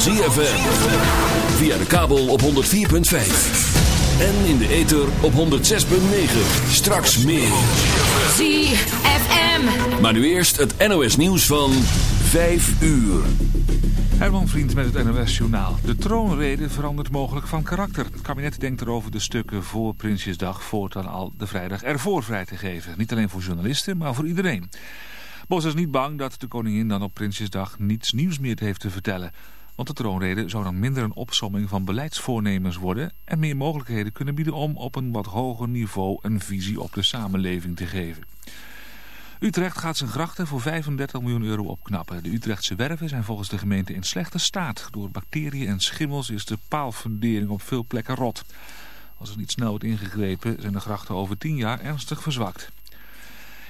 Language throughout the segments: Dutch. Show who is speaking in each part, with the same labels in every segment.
Speaker 1: ZFM. Via de kabel op 104.5. En in de ether op 106.9. Straks meer.
Speaker 2: ZFM.
Speaker 1: Maar nu eerst het NOS nieuws van 5 uur.
Speaker 3: Herman Vriend met het NOS Journaal. De troonrede verandert mogelijk van karakter. Het kabinet denkt erover de stukken voor Prinsjesdag voortaan al de vrijdag ervoor vrij te geven. Niet alleen voor journalisten, maar voor iedereen. Bos is niet bang dat de koningin dan op Prinsjesdag niets nieuws meer heeft te vertellen. Want de troonrede zou dan minder een opsomming van beleidsvoornemens worden... en meer mogelijkheden kunnen bieden om op een wat hoger niveau een visie op de samenleving te geven. Utrecht gaat zijn grachten voor 35 miljoen euro opknappen. De Utrechtse werven zijn volgens de gemeente in slechte staat. Door bacteriën en schimmels is de paalfundering op veel plekken rot. Als er niet snel wordt ingegrepen zijn de grachten over 10 jaar ernstig verzwakt.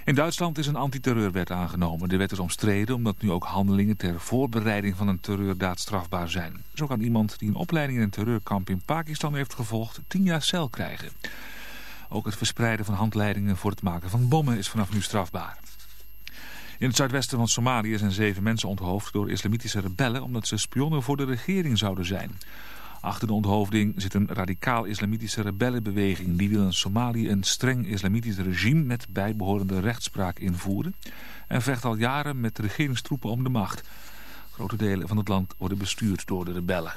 Speaker 3: In Duitsland is een antiterreurwet aangenomen. De wet is omstreden omdat nu ook handelingen ter voorbereiding van een terreurdaad strafbaar zijn. Zo kan iemand die een opleiding in een terreurkamp in Pakistan heeft gevolgd 10 jaar cel krijgen. Ook het verspreiden van handleidingen voor het maken van bommen is vanaf nu strafbaar. In het zuidwesten van Somalië zijn zeven mensen onthoofd door islamitische rebellen omdat ze spionnen voor de regering zouden zijn. Achter de onthoofding zit een radicaal-islamitische rebellenbeweging. Die wil in Somalië een streng islamitisch regime met bijbehorende rechtspraak invoeren. En vecht al jaren met regeringstroepen om de macht. Grote delen van het land worden bestuurd door de rebellen.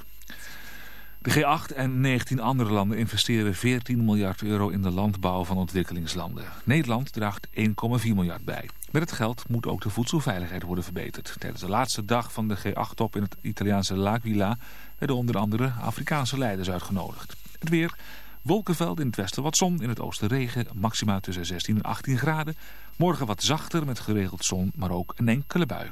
Speaker 3: De G8 en 19 andere landen investeren 14 miljard euro in de landbouw van ontwikkelingslanden. Nederland draagt 1,4 miljard bij. Met het geld moet ook de voedselveiligheid worden verbeterd. Tijdens de laatste dag van de G8-top in het Italiaanse L'Aquila werden onder andere Afrikaanse leiders uitgenodigd. Het weer, wolkenveld in het westen wat zon, in het oosten regen, maxima tussen 16 en 18 graden. Morgen wat zachter met geregeld zon, maar ook een enkele bui.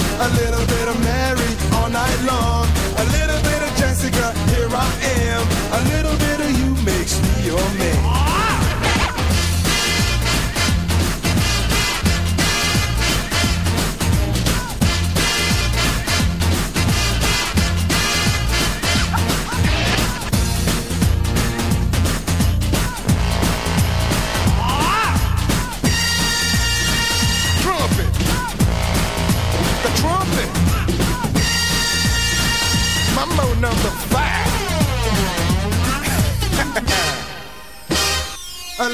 Speaker 4: A little bit of Mary all night long.